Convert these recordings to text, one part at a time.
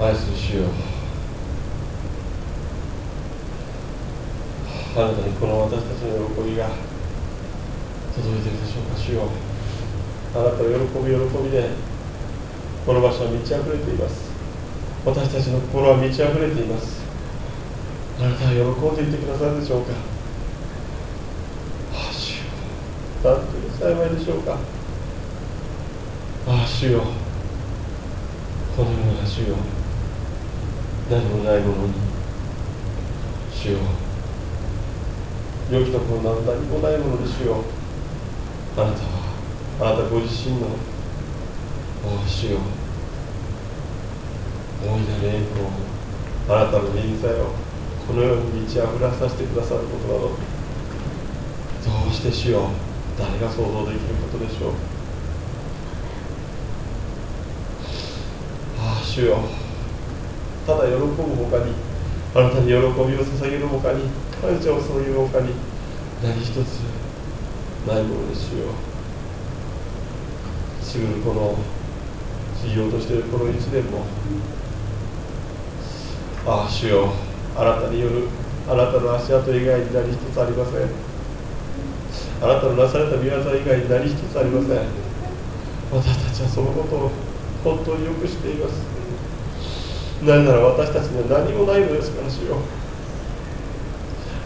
愛する主よあなたにこの私たちの喜びが届いているでしょう。か主よあなたの喜び喜びでこの場所は満ち溢れています。私たちの心は満ち溢れています。あなたは喜んでいてくださるでしょうか。ああ主よ。なんという幸いでしょうか。ああ主よ。このような主よ。何もないものに主よ良きところなど何もないもので主よあなたはあなたご自身のお主よ大いなる栄光をあなたの臨在をこのように満ち溢らさせてくださることなどどうして主よ誰が想像できることでしょうああ主よ。ただ喜ぶほかにあなたに喜びを捧げるほかに感謝を捧げるほかに何一つないものですよ。うすぐこのしようとしているこの1年もああ主よあなたによるあなたの足跡以外に何一つありません。あなたのなされた御業以外に何一つありません。私たちはそのことを本当によく知っています。なぜなら私たちには何もないのですから主よ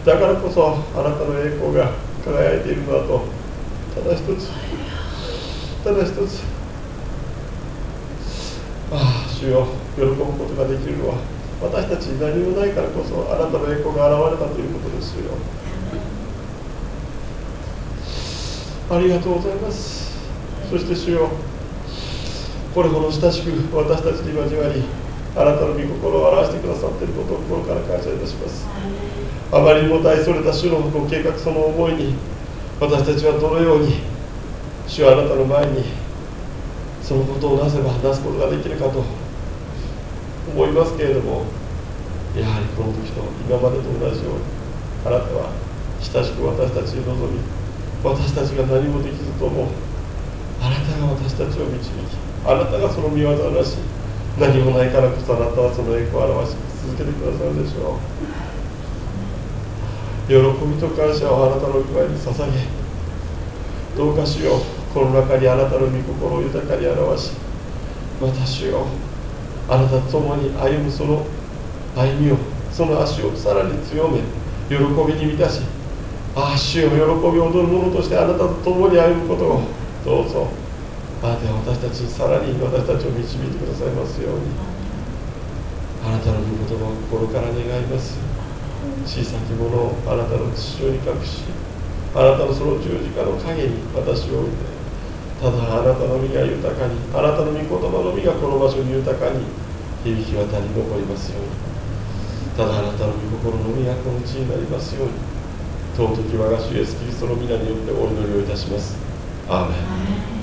だからこそあなたの栄光が輝いているのだと。ただ一つ。ただ一つ。ああ主よ喜ぶことができるのは。私たちに何もないからこそあなたの栄光が現れたということですよ。ありがとうございます。そして主よこれほど親しく私たちに交わりあなたの御心を表してくださっていることを心から感謝いたします。あまりにも大それた主のご計画その思いに私たちはどのように主はあなたの前にそのことをなせばなすことができるかと思いますけれどもやはりこの時と今までと同じようにあなたは親しく私たちに望み私たちが何もできずともあなたが私たちを導きあなたがその御業をなし何もないからこそあなたはその栄光を表し続けてくださるでしょう。喜びと感謝をあなたの前に捧げどうかしようこの中にあなたの御心を豊かに表し私をあなたと共に歩むその歩みをその足をさらに強め喜びに満たしああ主よ喜び踊る者としてあなたと共に歩むことをどうぞあなたは私たちさらに私たちを導いてくださいますように。あなたの御言葉を心から願います。小さきものをあなたの父親に隠しあなたのその十字架の陰に私を置いてただあなたの身が豊かにあなたの御言葉の実がこの場所に豊かに響き渡り残りますように。ただあなたの御心の実がこの地になりますように。尊き我が主イエスキリストの皆によってお祈りをいたします。アーメン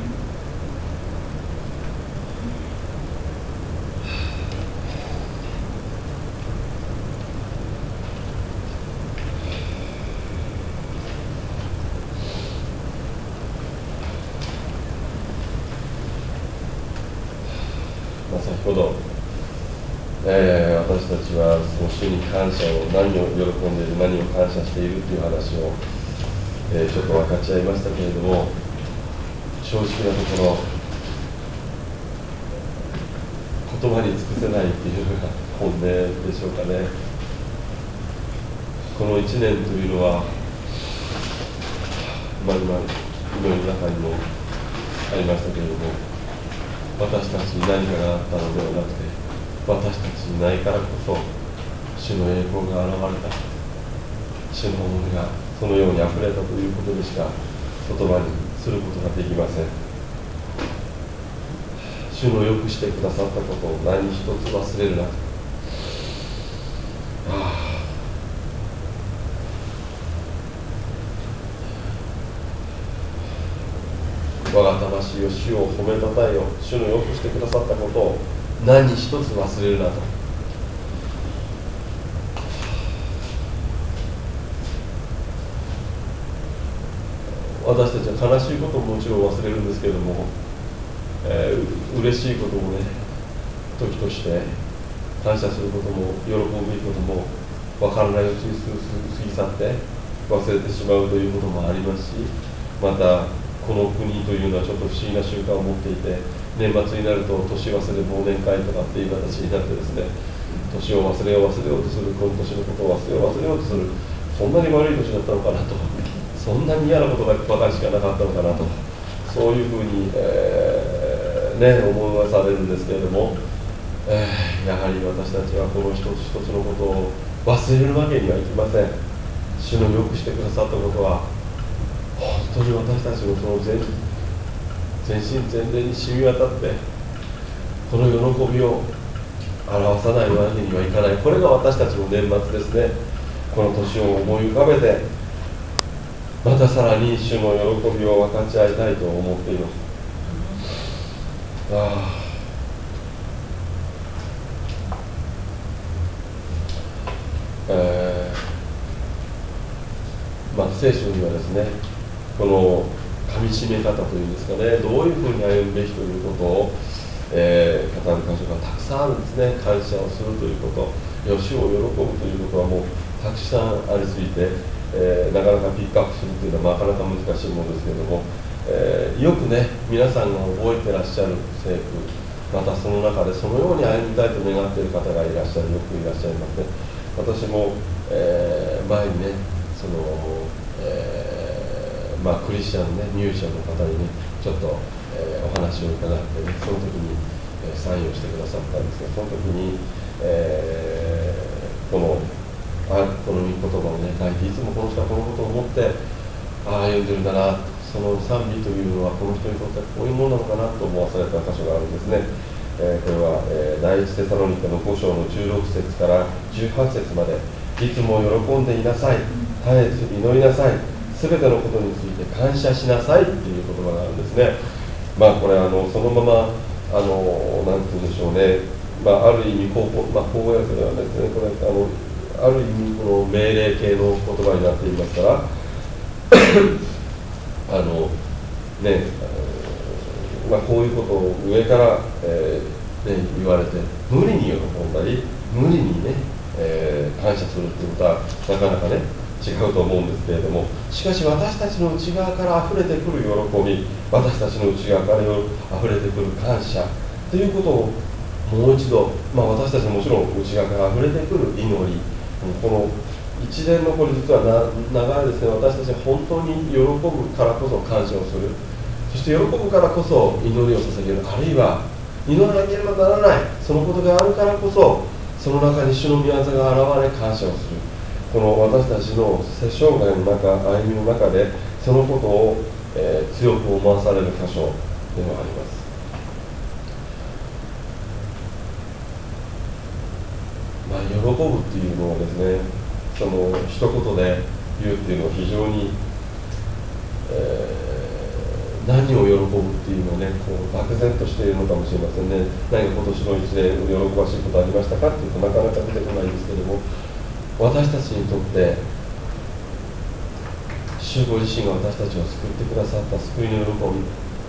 まあ、先ほど、えー、私たちはその主に感謝を何を喜んでいる何を感謝しているという話を、えー、ちょっと分かち合いましたけれども正直なところ言葉に尽くせないっていうのが本音でしょうかね。この1年というのは、まあ、今今の中にもありましたけれども私たちに何かがあったのではなくて私たちにないからこそ主の栄光が現れた。主の思いがそのようにあふれたということでしか言葉にすることができません。主のよくしてくださったことを何一つ忘れるなとあ我が魂を主を褒めたたえよ主のよくしてくださったことを何一つ忘れるなと私たちは悲しいことももちろん忘れるんですけれども、えー、嬉しいこともね時として感謝することも喜ぶことも分からないうちに過ぎ去って忘れてしまうということもありますしまたこの国というのはちょっと不思議な習慣を持っていて年末になると年忘れ忘年会とかっていう形になってですね年を忘れよう忘れようとするこの年のことを忘れよう忘れようとするそんなに悪い年だったのかなとそんなに嫌なことばかりしかなかったのかなとそういうふうに、えー、ね、思わされるんですけれども、えー、やはり私たちはこの一つ一つのことを忘れるわけにはいきません。主のよくしてくださったことは当に私たちのその全全身全霊に染み渡ってこの喜びを表さないわけにはいかない。これが私たちの年末ですね。この年を思い浮かべてまたさらに主の喜びを分かち合いたいと思っています。ああ。えー、まあ聖書にはですねこのかみしめ方というんですかねどういうふうに歩むべきということを、えー、語る箇所がたくさんあるんですね。感謝をするということよしを喜ぶということはもうたくさんありすぎて、えー、なかなかピックアップするというのはなかなか難しいものですけれども、えー、よくね皆さんが覚えてらっしゃる聖句またその中でそのように歩みたいと願っている方がいらっしゃるよくいらっしゃいますね。私も、え、前にねその、えー、まあ、クリスチャンの、ね、入社の方にねちょっと、えー、お話を伺ってねその時に、えサインをしてくださったんですがその時に、えこのあこの言葉をね書いていつもこの人はこのことを思ってああ読んでるんだなその賛美というのはこの人にとってはこういうものなのかなと思わされた箇所があるんですね、えー、これは、えー、第一テサロニカの5章の16節から18節までいつも喜んでいなさい絶えず祈りなさいすべてのことについて感謝しなさいっていう言葉があるんですね。まあこれあのそのままあのなんて言うんでしょうね。まあ、ある意味こう、まあ、公約ではですねこれあのある意味この命令系の言葉になっていますから あのねまあ、こういうことを上から、えーね、言われて無理に喜んだり無理にね、えー、感謝するっていうことはなかなかね違うと思うんですけれどもしかし私たちの内側から溢れてくる喜び私たちの内側から溢れてくる感謝ということをもう一度、まあ、私たちももちろん内側から溢れてくる祈りこの一連のこれ実は長いですね私たち本当に喜ぶからこそ感謝をする。そして喜ぶからこそ祈りを捧げる。あるいは祈らなければならない。そのことがあるからこそその中に主の御業が現れ感謝をする。この私たちの生涯の中歩みの中でそのことを、えー、強く思わされる箇所でもあります。まあ喜ぶっていうのをですねその一言で言うっていうのは非常に、えー、何を喜ぶっていうのをねこう漠然としているのかもしれませんね。何か今年の1年喜ばしいことありましたかっていうとなかなか出てこないんですけども私たちにとって主ご自身が私たちを救ってくださった救いの喜び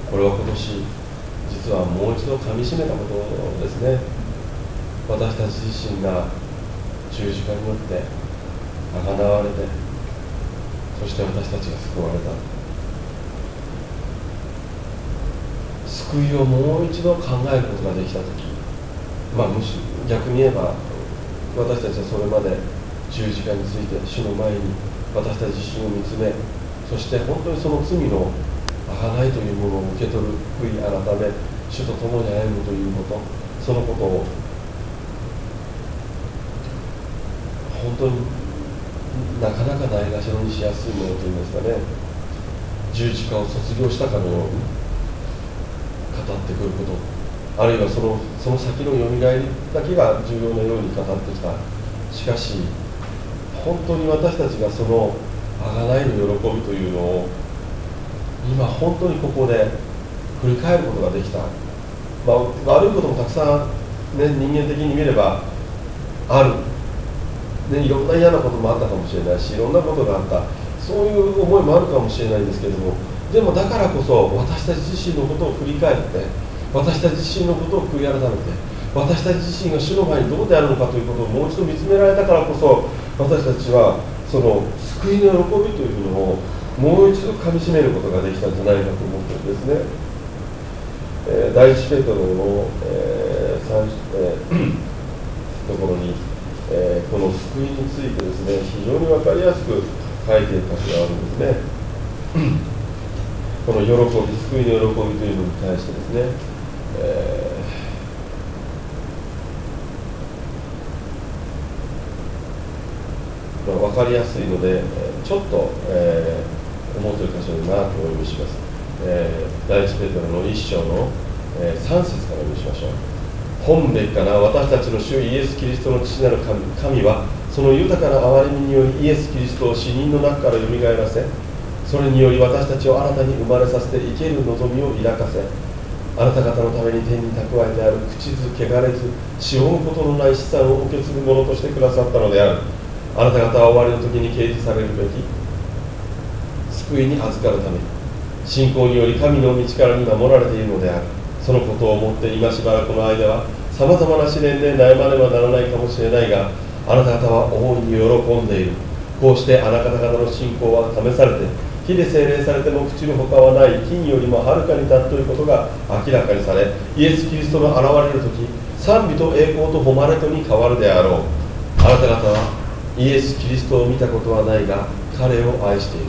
これは今年実はもう一度かみしめたことですね。私たち自身が十字架によってあがなわれてそして私たちが救われた。救いをもう一度考えることができた時まあむし逆に言えば私たちはそれまで十字架について主の前に私たち自身を見つめそして本当にその罪のあがないというものを受け取る悔い改め主と共に歩むということそのことを本当になかなかないがしろにしやすいものといいますかね十字架を卒業したかのように語ってくることあるいはそのその先のよみがえりだけが重要なように語ってきた。しかし本当に私たちがそのあがないの喜びというのを今本当にここで振り返ることができた、まあ、悪いこともたくさん、ね、人間的に見ればある。ね、いろんな嫌なこともあったかもしれないしいろんなことがあった。そういう思いもあるかもしれないんですけれどもでもだからこそ私たち自身のことを振り返って私たち自身のことを悔い改めて私たち自身が主の前にどうであるのかということをもう一度見つめられたからこそ私たちはその救いの喜びというのをもう一度かみしめることができたんじゃないかと思ってるんですね、えー、第一ペトロの、えーえー、ところに、えー、この救いについてですね非常に分かりやすく書いている箇所があるんですね。この喜び救いの喜びというのに対してですね、えーまあ、分かりやすいのでちょっと、えー、思っている箇所になとお読みします、えー、第一ペテロの一章の、えー、3節からお読みしましょう。本べきかな私たちの主イエス・キリストの父なる神神はその豊かな憐れみによりイエス・キリストを死人の中からよみがえらせそれにより私たちを新たに生まれさせて生ける望みを抱かせあなた方のために天に蓄えてある口ず汚れずしおむことのない資産を受け継ぐものとしてくださったのである。あなた方は終わりの時に掲示されるべき救いに預かるために信仰により神の道からに守られているのである。そのことを思って今しばらくの間はさまざまな試練で悩まねばならないかもしれないがあなた方は大いに喜んでいる。こうしてあなた方の信仰は試されて火で精霊されても朽ちる他はない。金よりもはるかに尊いことが明らかにされイエス・キリストの現れる時賛美と栄光と誉れとに変わるであろう。あなた方はイエス・キリストを見たことはないが彼を愛している。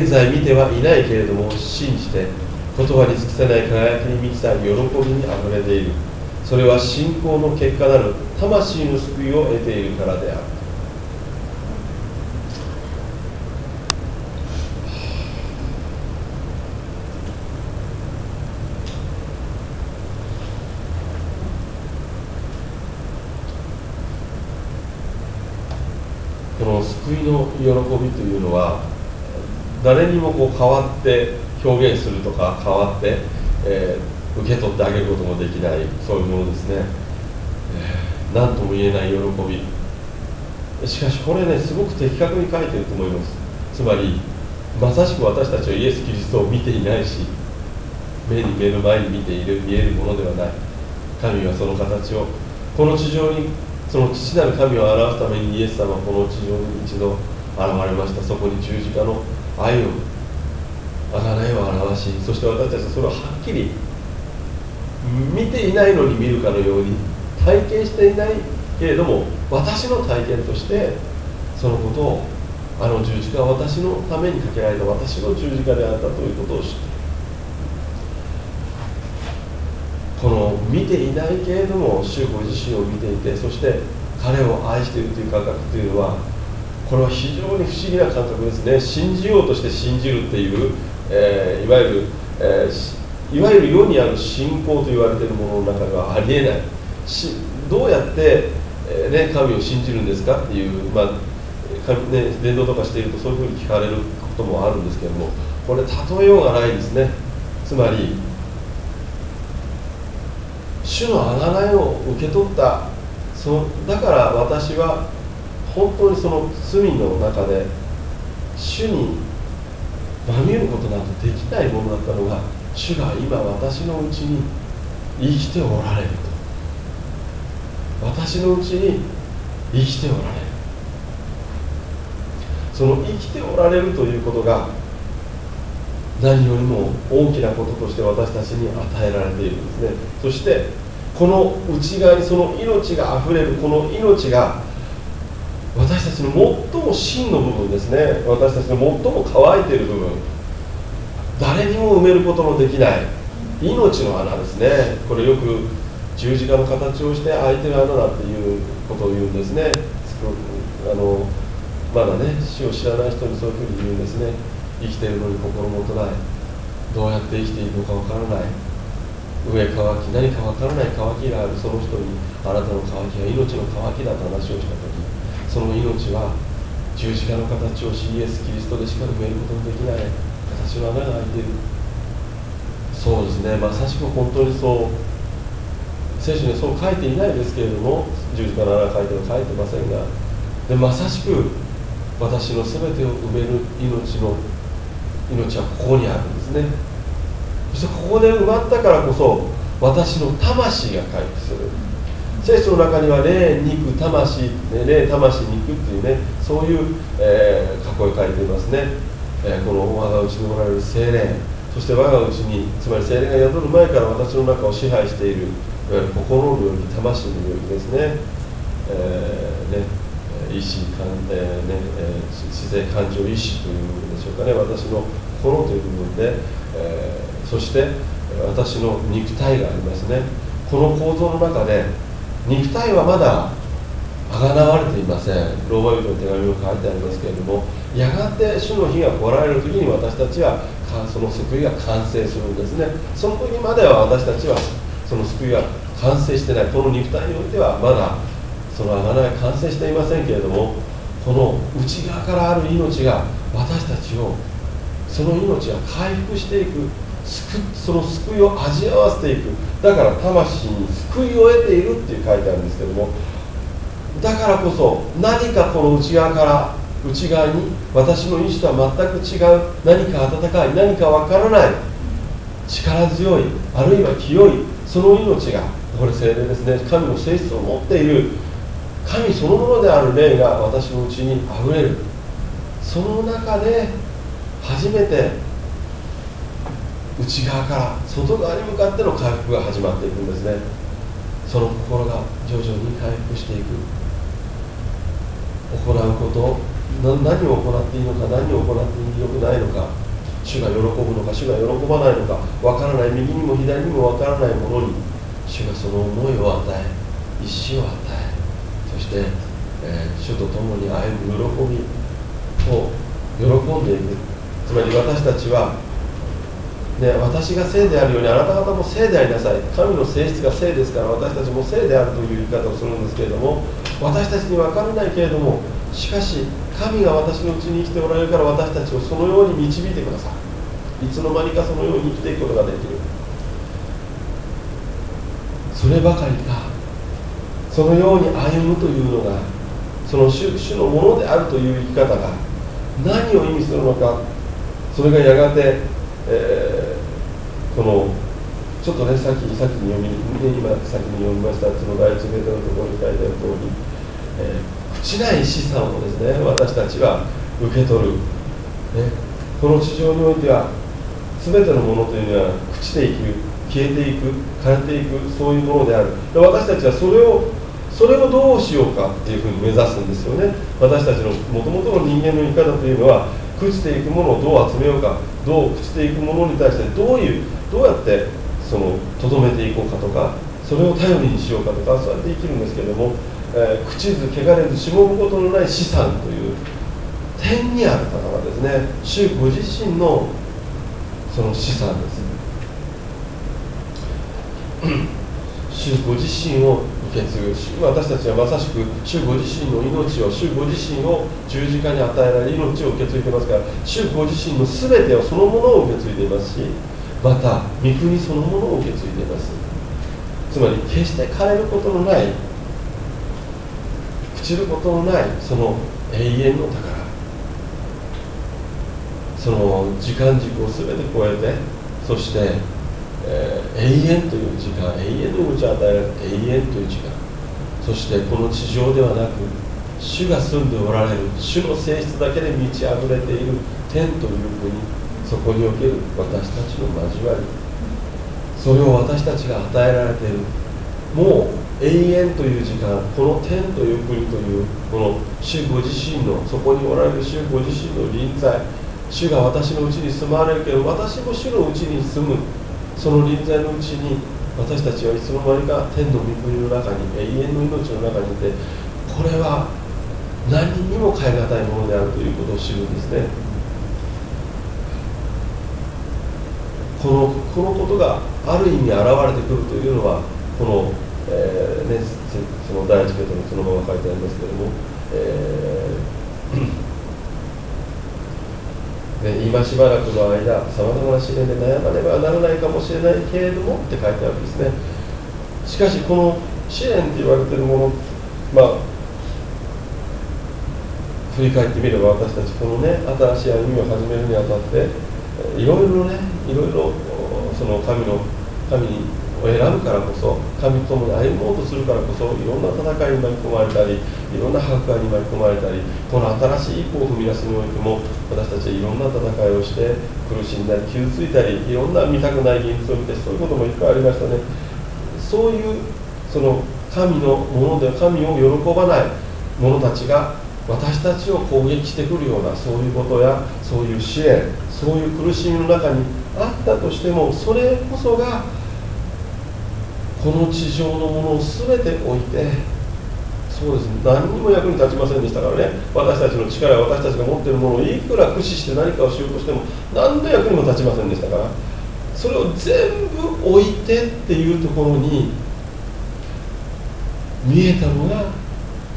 現在見てはいないけれども信じて言葉に尽くせない輝きに満ちた喜びにあふれている。それは信仰の結果なる魂の救いを得ているからである救いの喜びというのは誰にもこう変わって表現するとか変わって、えー、受け取ってあげることもできないそういうものですね。何、えー、とも言えない喜び。しかしこれねすごく的確に書いてると思います。つまりまさしく私たちはイエス・キリストを見ていないし目に目の前に見ている見えるものではない。神はその形をこの地上にその父なる神を表すためにイエス様はこの地上に一度現れまし。たそこに十字架の愛を贖いを表しそして私たちはそれをはっきり見ていないのに見るかのように体験していないけれども私の体験としてそのことをあの十字架は私のためにかけられた私の十字架であったということを知っているこの見ていないけれども主ご自身を見ていてそして彼を愛しているという感覚というのはこれは非常に不思議な感覚ですね。信じようとして信じるっていう、えー、いわゆる、えー、いわゆる世にある信仰と言われているものの中ではありえない。しどうやって、えー、ね、神を信じるんですかっていう、まあね、伝道とかしているとそういうふうに聞かれることもあるんですけどもこれ例えようがないですね。つまり主の贖いを受け取ったそだから私は本当にその罪の中で主にまみることなんてできないものだったのが主が今私のうちに生きておられると。私のうちに生きておられる。その生きておられるということが何よりも大きなこととして私たちに与えられているんですね。そしてこの内側にその命があふれるこの命が私たちの最も真の部分ですね。私たちの最も乾いている部分。誰にも埋めることのできない。命の穴ですね。これよく十字架の形をして開いてる穴だっていうことを言うんですね。あのまだね死を知らない人にそういうふうに言うんですね。生きているのに心もとない。どうやって生きているのかわからない。上乾き何かわからない乾きがあるその人にあなたの乾きは命の乾きだと話をした時。その命は十字架の形をしイエス・キリストでしか埋めることのできない形の穴が開いている。そうですね。まさしく本当にそう。聖書にはそう書いていないですけれども十字架の穴が書いては書いてませんがでまさしく私の全てを埋める命の命はここにあるんですね。そしてここで埋まったからこそ私の魂が回復する。聖書の中には霊肉魂、霊魂肉っていうねそういう、えー、囲い書いていますね、えー、この我がうちにおられる精霊。そして我がうちにつまり精霊が宿る前から私の中を支配しているいわゆる心の領域魂の領域ですね,、えーね意志感、えーねえー、自然感情意志という部分でしょうかね。私の心という部分で、えー、そして私の肉体がありますね。この構造の中で肉体はまだあがなわれていません。ローマ人の手紙も書いてありますけれどもやがて主の日が来られる時に私たちはその救いが完成するんですね。その時までは私たちはその救いが完成してない。この肉体においてはまだそのあがない完成していませんけれどもこの内側からある命が私たちをその命が回復していくその救いを味合わせていく。だから魂に救いを得ているっていう書いてあるんですけども。だからこそ何かこの内側から内側に私の意志とは全く違う。何か温かい何かわからない。力強いあるいは清いその命がこれ精霊ですね。神の性質を持っている。神そのものである霊が私のうちにあふれる。その中で初めて内側から外側に向かっての回復が始まっていくんですね。その心が徐々に回復していく。行うこと何を行っていいのか何を行ってよくないのか主が喜ぶのか主が喜ばないのか分からない右にも左にも分からないものに主がその思いを与え意志を与えそして、えー、主と共に歩む喜びを喜んでいく。つまり私たちはね、私が聖であるようにあなた方も聖でありなさい。神の性質が聖ですから私たちも聖であるという言い方をするんですけれども私たちに分からないけれどもしかし神が私のうちに生きておられるから私たちをそのように導いてください。いつの間にかそのように生きていくことができる。そればかりか。そのように歩むというのがその主主のものであるという生き方が何を意味するのかそれがやがてえー、このちょっとねさっきさっきに読み、ね、今先に読みましたその第一メートルのところに書いてある通り、えー、朽ちない資産をですね私たちは受け取る、ね、この地上においては全てのものというのは朽ちていく消えていく枯れていくそういうものである。で私たちはそれをそれをどうしようかっていうふうに目指すんですよね。私たちのもともとの人間の生き方というのは朽ちていくものをどう集めようかどう朽ちていくものに対してどういうどうやってそのとどめていこうかとかそれを頼りにしようかとかそうやって生きるんですけれども、えー、朽ちず汚れずしもむことのない資産という天にある方はですね。主ご自身のその資産です。主ご自身を受け継ぐ。私たちはまさしく主ご自身の命を主ご自身を十字架に与えられ命を受け継いでますから主ご自身の全てをそのものを受け継いでいますしまた御国そのものを受け継いでいます。つまり決して変えることのない朽ちることのないその永遠の宝。その時間軸を全て超えてそしてえー、永遠という時間永遠の命を与えられる永遠という時間。そしてこの地上ではなく主が住んでおられる主の性質だけで満ち溢れている天という国そこにおける私たちの交わり。それを私たちが与えられている。もう永遠という時間この天という国というこの主ご自身のそこにおられる主ご自身の臨在。主が私のうちに住まわれるけど私も主のうちに住む。その臨在のうちに私たちはいつの間にか天の御国の中に永遠の命の中にいてこれは何にも変え難いものであるということを知るんですね。このこのことがある意味現れてくるというのはこの、えーね、その第一ペトロそのまま書いてありますけれども、えー、今しばらくの間さまざまな試練で悩まねばならないかもしれないけれどもって書いてあるんですね。しかしこの試練って言われてるものまあ振り返ってみれば私たちこのね新しい歩みを始めるにあたっていろいろねいろいろその神の神に教選ぶからこそ神と共に歩もうとするからこそいろんな戦いに巻き込まれたりいろんな迫害に巻き込まれたりこの新しい一歩を踏み出すにおいても私たちはいろんな戦いをして苦しんだり傷ついたりいろんな見たくない現実を見てそういうこともいっぱいありましたね。そういうその神のもので神を喜ばない者たちが私たちを攻撃してくるようなそういうことやそういう支援そういう苦しみの中にあったとしてもそれこそがこの地上のものを全て置いてそうですね。何にも役に立ちませんでしたからね。私たちの力や私たちが持っているものをいくら駆使して何かをしようとしても何の役にも立ちませんでしたから。それを全部置いてっていうところに見えたのが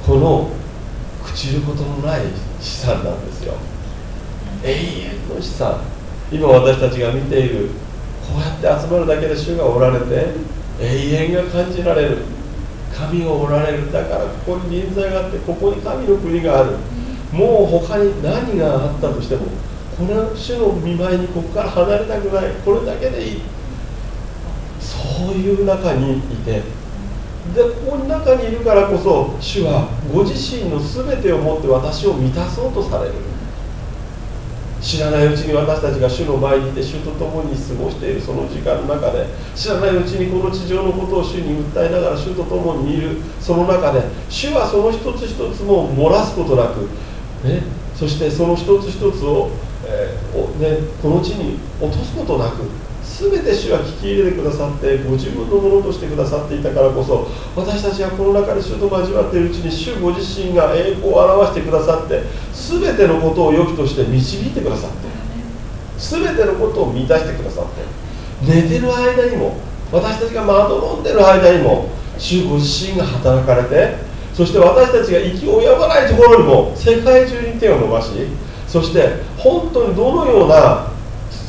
この朽ちることのない資産なんですよ。永遠の資産。今私たちが見ているこうやって集まるだけで主がおられて永遠が感じられる。神がおられるだからここに臨在があってここに神の国がある。もう他に何があったとしてもこの主の見舞いにここから離れたくない。これだけでいい。そういう中にいて。でここの中にいるからこそ主はご自身の全てをもって私を満たそうとされる。知らないうちに私たちが主の前にいて主と共に過ごしているその時間の中で知らないうちにこの地上のことを主に訴えながら主と共にいるその中で主はその一つ一つも漏らすことなく、ね、そしてその一つ一つを、えーね、この地に落とすことなく全て主は聞き入れてくださってご自分のものとしてくださっていたからこそ私たちはこの中で主と交わっているうちに主ご自身が栄光を表してくださって全てのことを良きとして導いてくださって全てのことを満たしてくださって寝てる間にも私たちがまどろんでる間にも主ご自身が働かれてそして私たちが息を及ばないところにも世界中に手を伸ばしそして本当にどのような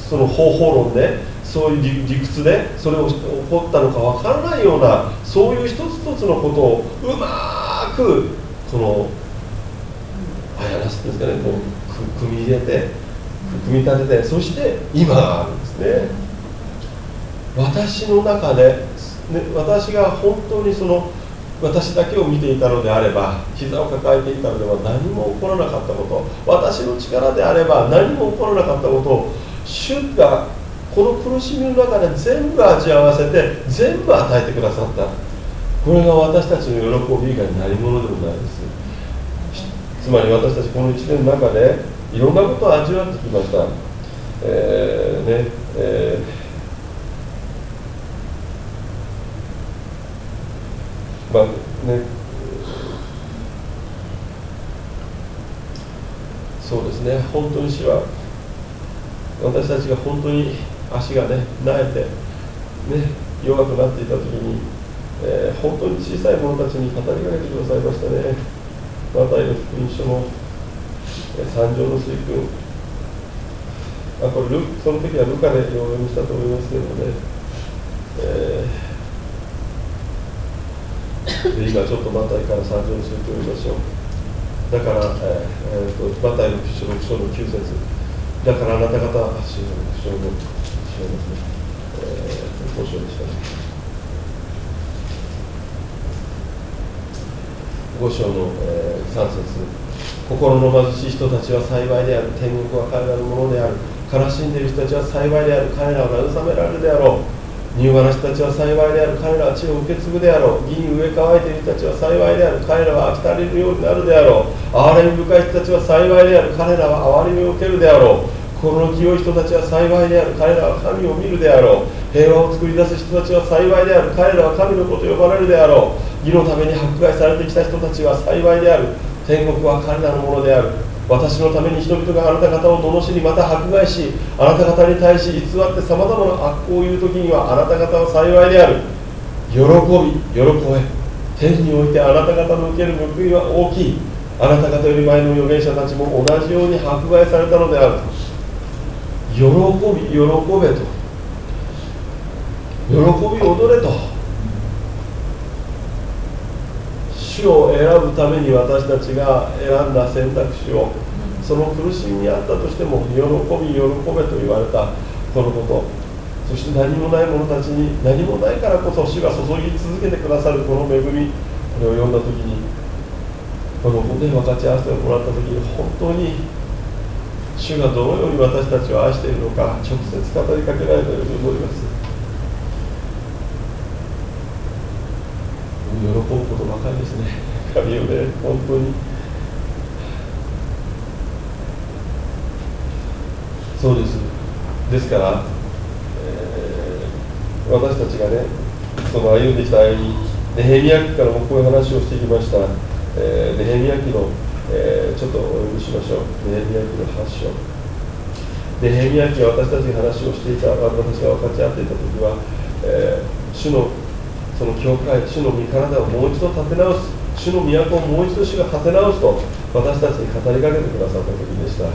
その方法論でそういう理屈でそれを起こったのかわからないようなそういう一つ一つのことをうまくこのあやらすんですかねこう組み入れて組み立ててそして今があるんですね私の中で、ね、私が本当にその私だけを見ていたのであれば膝を抱えていたのでは何も起こらなかったこと私の力であれば何も起こらなかったことを主がこの苦しみの中で全部味わわせて全部与えてくださった。これが私たちの喜び以外に何者でもないです。つまり私たちこの1年の中でいろんなことを味わってきました。えー、ねえー、まあねそうですね。本当に死は私たちが本当に足がねなえて、ね、弱くなっていた時に、えー、本当に小さい者たちに語りかけてくださいましたね。マタイの福音書の三条の水訓。あこれルその時はルカで読みしたと思いますけどね、えー、で今ちょっとマタイから三条の水訓を読みましょう。だから、えーえーと、マタイの書の9節。だからあなた方は、主の6章の章ですね、えー、5章でしたね5章の、えー、3節心の貧しい人たちは幸いである天国は彼らのものである悲しんでいる人たちは幸いである彼らは慰められるであろう乳がな人たちは幸いである彼らは地を受け継ぐであろう義に植え乾いている人たちは幸いである彼らは飽き足りるようになるであろう憐れみ深い人たちは幸いである彼らは憐れみを受けるであろう心の清い人たちは幸いである。彼らは神を見るであろう。平和を作り出す人たちは幸いである。彼らは神の子と呼ばれるであろう。義のために迫害されてきた人たちは幸いである。天国は彼らのものである。私のために人々があなた方を罵りまた迫害しあなた方に対し偽ってさまざまな悪行を言う時にはあなた方は幸いである。喜び喜べ。天においてあなた方の受ける報いは大きい。あなた方より前の預言者たちも同じように迫害されたのである。喜び喜べと。喜び踊れと。主を選ぶために私たちが選んだ選択肢をその苦しみにあったとしても喜び喜べと言われたこのこと。そして何もない者たちに何もないからこそ主が注ぎ続けてくださるこの恵み。これを読んだ時にこのね分かち合わせてもらった時に本当に主がどのように私たちを愛しているのか直接語りかけられたように思います。喜ぶことばかりですね。神よね本当に。そうです。ですから、えー私たちがねその歩んできた歩みネヘミヤ記からもこういう話をしてきました、えーネヘミヤ記の、えーちょっとお読みしましょう。ネヘミヤ記の8章。ネヘミヤ記は私たちが話をしていた私が分かち合っていた時は、えー主のその教会主の身体をもう一度立て直す。主の都をもう一度主が立て直すと私たちに語りかけてくださった時でした。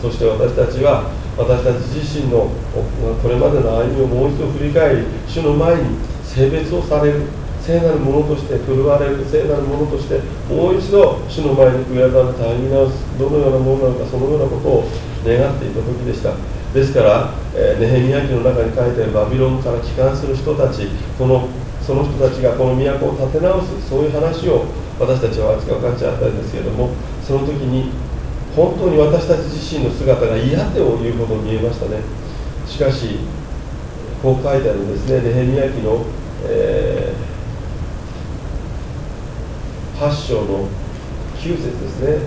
そして私たちは私たち自身のこれまでの歩みをもう一度振り返り主の前に性別をされる。聖なるものとして振るわれる聖なるものとしてもう一度主の前に悔い改めて歩み直すどのようなものなのかそのようなことを願っていた時でした。ですから、えーネヘミヤ記の中に書いてあるバビロンから帰還する人たちこのその人たちがこの都を立て直すそういう話を私たちは分かち合ったんですけれどもその時に本当に私たち自身の姿が嫌手を言うほど見えましたね。しかしこう書いてあるんですね。ネヘミヤ記の、えー8章の9節ですね。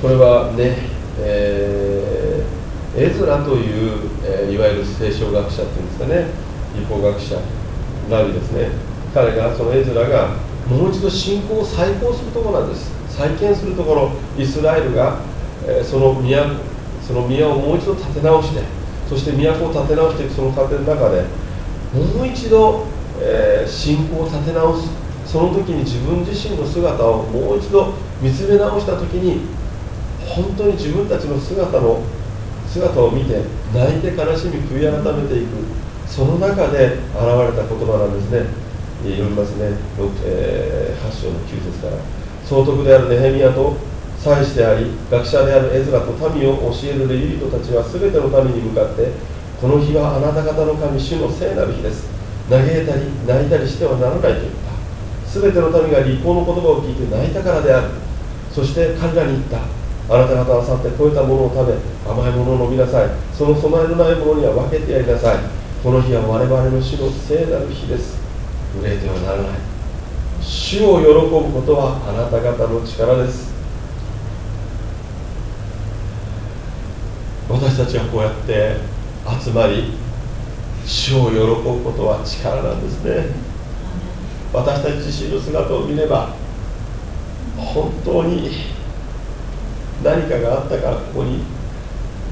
これはね、えーエズラという、えーいわゆる聖書学者っていうんですかね。立法学者ラビですね。彼がそのエズラがもう一度信仰を再興するところなんです。再建するところ。イスラエルが、えーその宮その宮をもう一度建て直してそして都を建て直していくその過程の中でもう一度、えー信仰を立て直すその時に自分自身の姿をもう一度見つめ直した時に本当に自分たちの姿の姿を見て泣いて悲しみ悔い改めていくその中で現れた言葉なんですね。読みますね、えー8章の9節から総督であるネヘミヤと祭司であり学者であるエズラと民を教えるレビ人たちは全ての民に向かってこの日はあなた方の神主の聖なる日です。嘆いたり泣いたりしてはならないと言った。全ての民が立法の言葉を聞いて泣いたからである。そして彼らに言った。あなた方は去って肥えたものを食べ甘いものを飲みなさい。その備えのないものには分けてやりなさい。この日は我々の主の聖なる日です。憂えてはならない。主を喜ぶことはあなた方の力です。私たちはこうやって集まり主を喜ぶことは力なんですね。私たち自身の姿を見れば本当に何かがあったからここに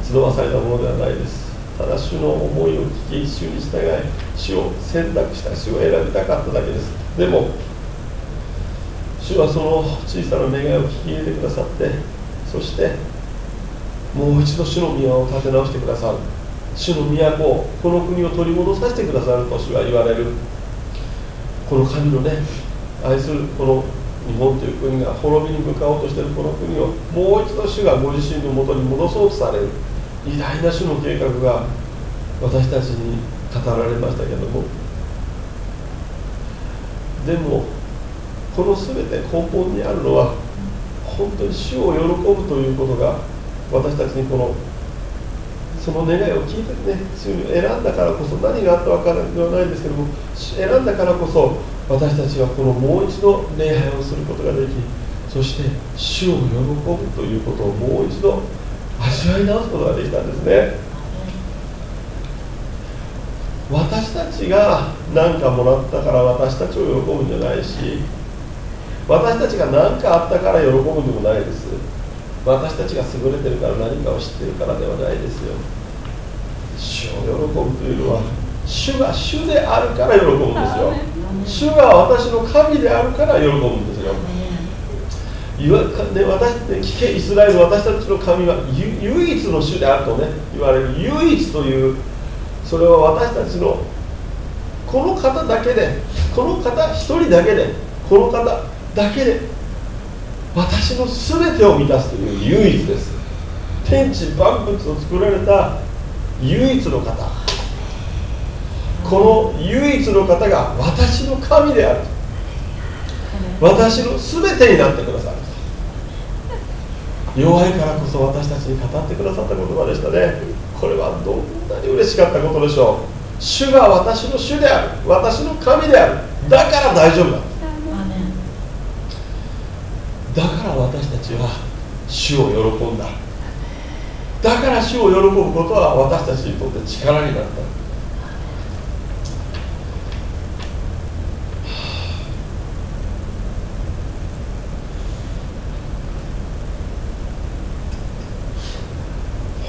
集わされたものではないです。ただ主の思いを聞き主に従い主を選択した主を選びたかっただけです。でも主はその小さな願いを聞き入れてくださってそしてもう一度主の宮を建て直してくださる。主の都をこの国を取り戻させてくださると主は言われる。この神のね愛するこの日本という国が滅びに向かおうとしているこの国をもう一度主がご自身のもとに戻そうとされる。偉大な主の計画が私たちに語られましたけども。でもこの全て根本にあるのは本当に主を喜ぶということが私たちにこのその願いを聞いてね選んだからこそ何があったわからではないですけども選んだからこそ私たちはこのもう一度礼拝をすることができそして主を喜ぶということをもう一度味わい直すことができたんですね。私たちが何かもらったから私たちを喜ぶんじゃないし私たちが何かあったから喜ぶんでもないです。私たちが優れてるから何かを知ってるからではないですよ。主を喜ぶというのは主が主であるから喜ぶんですよ。主が私の神であるから喜ぶんですよ。いわね、私ね聞けイスラエル私たちの神はゆ唯一の主であるとね言われる。唯一というそれは私たちのこの方だけでこの方一人だけでこの方だけで私の全てを満たすという唯一です。天地万物を作られた唯一の方。この唯一の方が私の神である。私の全てになってくださる。弱いからこそ私たちに語ってくださった言葉でしたね。これはどんなに嬉しかったことでしょう。主が私の主である。私の神である。だから大丈夫だ。だから私たちは主を喜んだ。だから主を喜ぶことは私たちにとって力になった。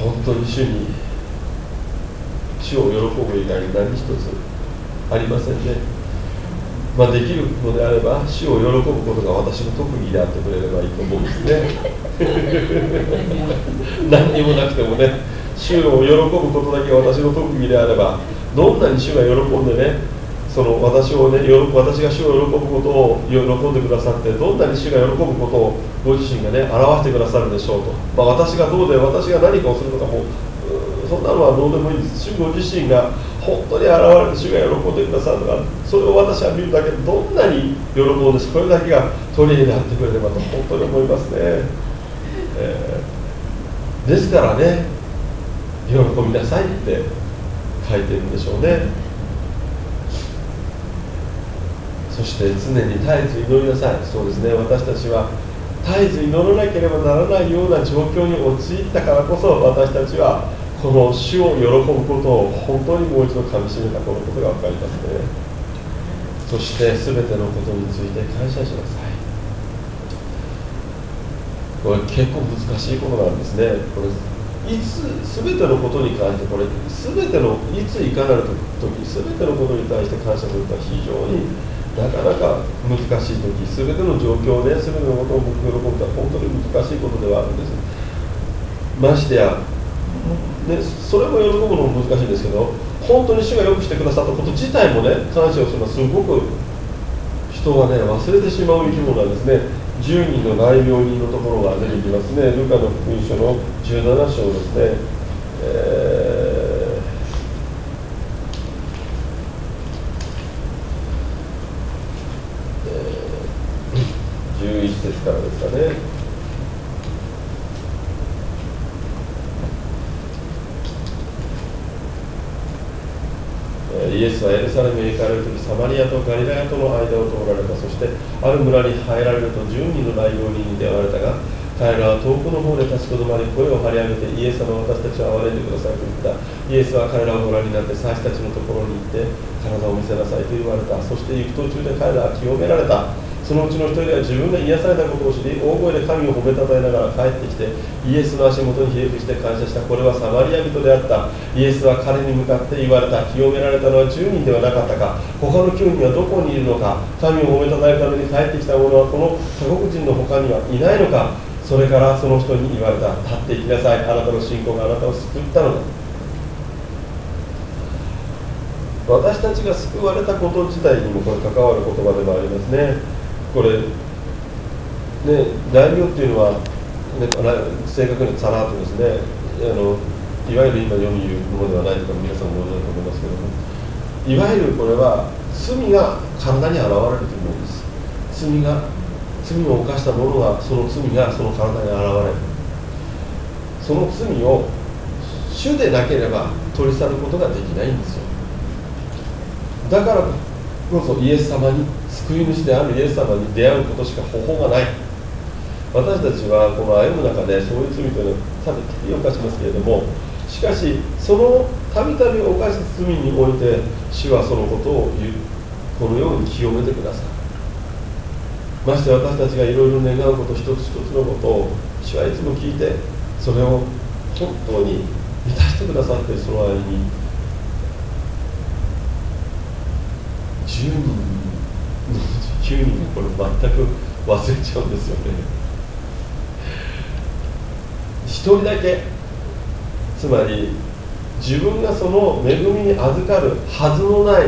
本当に主に主を喜ぶ以外に何一つありませんね。まあ、できるのであれば主を喜ぶことが私の特技であってくれればいいと思うんですね。何にもなくてもね主を喜ぶことだけ私の特技であればどんなに主が喜んでねその私をね私が主を喜ぶことを喜んでくださってどんなに主が喜ぶことをご自身がね表してくださるでしょうと、まあ、私がどうで私が何かをするとかもそんなのはどうでもいいです。主ご自身が本当に現れて主が喜んでくださるのがそれを私は見るだけでどんなに喜んでこれだけが取り柄であってくれればと本当に思いますね、えー、ですからね喜びなさいって書いてるんでしょうね。そして常に絶えず祈りなさい。そうですね。私たちは絶えず祈らなければならないような状況に陥ったからこそ私たちはこの主を喜ぶことを本当にもう一度かみしめたこのことが分かりますねそして全てのことについて感謝しなさい。これ結構難しいことなんですね。これいつ全てのことに関してこれ全てのいついかなる時全てのことに対して感謝するとは非常になかなか難しい時全ての状況で全てのことを僕が喜ぶとは本当に難しいことではあるんです。ましてやでそれも喜ぶのも難しいんですけど本当に主が良くしてくださったこと自体もね感謝をするのはすごく人はね忘れてしまう生き物なんですね10人の大病人のところが出てきますね。ルカの福音書の17章ですね、えーえー、11節からですかね。イエスはエルサレムへ行かれる時サマリアとガリラヤとの間を通られた。そしてある村に入られると10人の大病人に出会われたが彼らは遠くの方で立ち止まり声を張り上げてイエス様私たちを憐れんでくださいと言った。イエスは彼らをご覧になって祭司たちのところに行って体を見せなさいと言われた。そして行く途中で彼らは清められた。そのうちの一人は自分が癒されたことを知り大声で神を褒めたたえながら帰ってきてイエスの足元にひれ伏して感謝したこれはサマリア人であった。イエスは彼に向かって言われた清められたのは10人ではなかったか。他の9人はどこにいるのか。神を褒めたたえるために帰ってきた者はこの他国人の他にはいないのか。それからその人に言われた。立っていきなさい。あなたの信仰があなたを救ったのだ。私たちが救われたこと自体にもこれ関わる言葉でもありますね。これ、ね、大名っていうのは、ね、正確にさらっとですねあのいわゆる今世に言うものではないとか皆さんご存知だと思いますけどもいわゆるこれは罪が体に現れるというものです。罪が罪を犯した者がその罪がその体に現れる。その罪を主でなければ取り去ることができないんですよ。だからこそイエス様に救い主であるイエス様に出会うことしか方法がない。私たちはこの歩む中でそういう罪というのをさてき犯しますけれどもしかしそのたびたび犯した罪において主はそのことを言うこのように清めてくださるまして私たちがいろいろ願うこと一つ一つのことを主はいつも聞いてそれを本当に満たしてくださってその間に10人9人これ全く忘れちゃうんですよね。一人だけ。つまり自分がその恵みに預かるはずのない。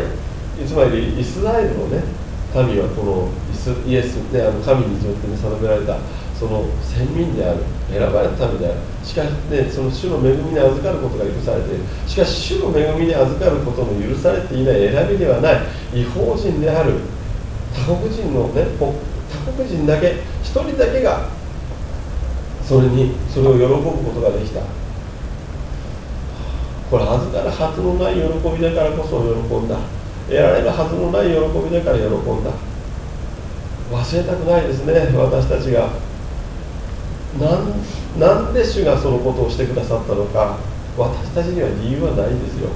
つまりイスラエルのね民はこのイエス、ね、あの神によって、ね、定められたその先民である選ばれた民である。しかし、ね、その主の恵みに預かることが許されている。しかし主の恵みに預かることの許されていない選びではない。違法人である。他国人のね他国人だけ一人だけがそれにそれを喜ぶことができた。これ預かるはずのない喜びだからこそ喜んだ。得られるはずのない喜びだから喜んだ。忘れたくないですね私たちが。なんなんで主がそのことをしてくださったのか私たちには理由はないんですよ。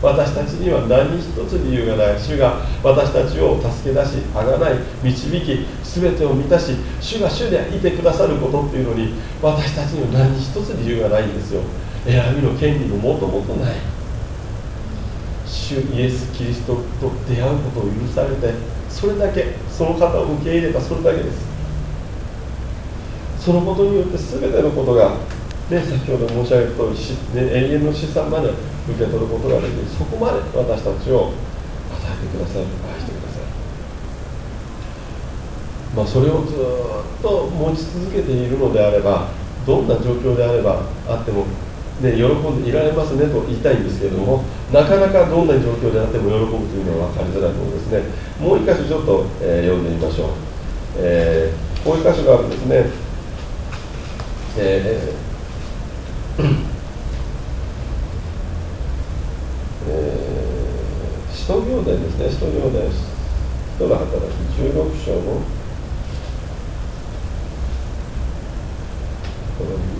私たちには何一つ理由がない。主が私たちを助け出しあがない導き全てを満たし主が主でいてくださることっていうのに私たちには何一つ理由がないんですよ。選びの権利ももともとない。主イエス・キリストと出会うことを許されてそれだけその方を受け入れたそれだけです。そのことによって全てのことが、ね、先ほど申し上げた通り、ね、永遠の資産まで受け取ることができるそこまで私たちを与えてくださる愛してくださる、まあ、それをずっと持ち続けているのであればどんな状況であればあってもね、喜んでいられますねと言いたいんですけれども、なかなかどんな状況であっても喜ぶというのは分かりづらいと思うんですね。もう一箇所ちょっと、えー、読んでみましょう。えー、こういう箇所があるんですね。えーえー、使徒行伝です。ね、使徒行伝、使徒の働き？16章のこの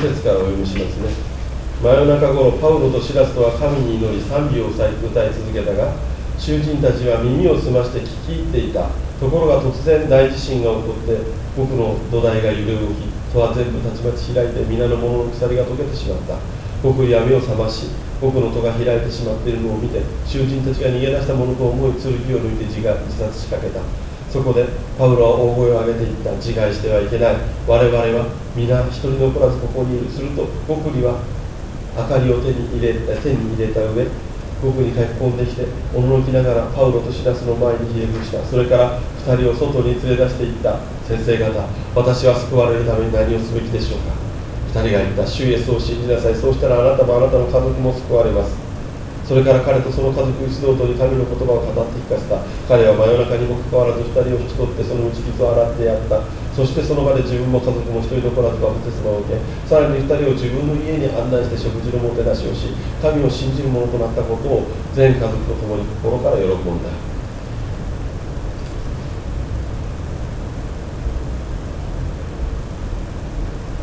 節からお読みしますね真夜中頃パウロとシラスとは神に祈り賛美を歌い続けたが囚人たちは耳を澄まして聞き入っていた。ところが突然大地震が起こって僕の土台が揺れ動き戸は全部たちまち開いて皆の者の鎖が解けてしまった。僕に目を覚まし僕の戸が開いてしまっているのを見て囚人たちが逃げ出したものと思い剣を抜いて自が自殺しかけた。そこでパウロは大声を上げていった。自害してはいけない。我々は皆一人残らずここにいる。すると僕には明かりを手に入れ手に入れた上僕に書き込んできておののきながらパウロとシラスの前にひれ伏した。それから2人を外に連れ出していった先生方私は救われるために何をすべきでしょうか。2人が言った主イエスを信じなさい。そうしたらあなたもあなたの家族も救われます。それから彼とその家族一同とに神の言葉を語って聞かせた。彼は真夜中にもかかわらず2人を引き取ってその打ち傷を洗ってやった。そしてその場で自分も家族も一人残らずバプテスマを受けさらに2人を自分の家に案内して食事のもてなしをし神を信じる者となったことを全家族と共に心から喜んだ。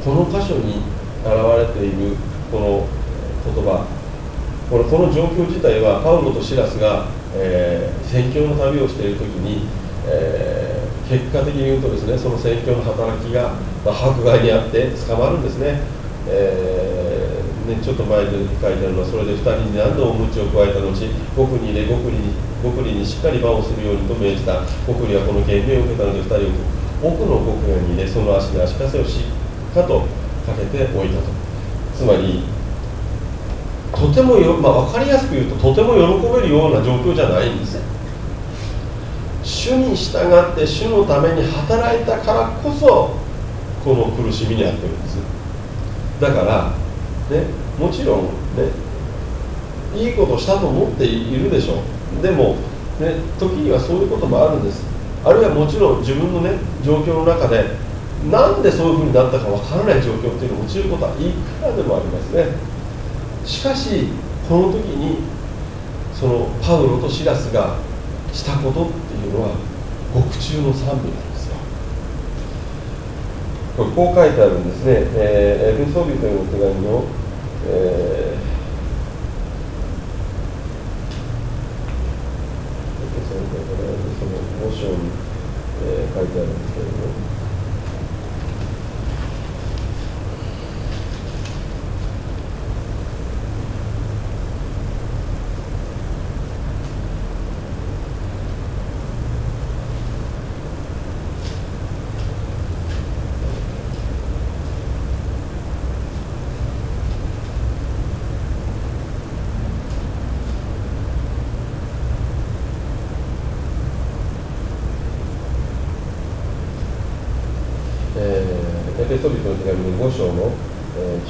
この箇所に現れているこの言葉このこの状況自体はパウロとシラスが、えー、宣教の旅をしている時に、えー、結果的に言うとですねその宣教の働きが、まあ、迫害にあって捕まるんですね,、えー、ねちょっと前で書いてあるのはそれで2人に何度も鞭を加えた後僕に入れ僕に僕にしっかり番をするようにと命じた。僕にはこの権限を受けたので2人を奥の僕に入れその足に足かせをしっかとかけておいたと。つまりとてもよ、まあ、分かりやすく言うととても喜べるような状況じゃないんです。主に従って主のために働いたからこそこの苦しみに遭ってるんです。だからねもちろんねいいことしたと思っているでしょう。でもね時にはそういうこともあるんです。あるいはもちろん自分のね状況の中でなんでそういうふうになったかわからない状況っていうのを陥ることはいくらでもありますね。しかしこの時にそのパウロとシラスがしたこというのは獄中の賛美なんですよ。これこう書いてあるんですね、えー、エルソビトの手紙の、えーその5章に、えー、書いてあるんですけれども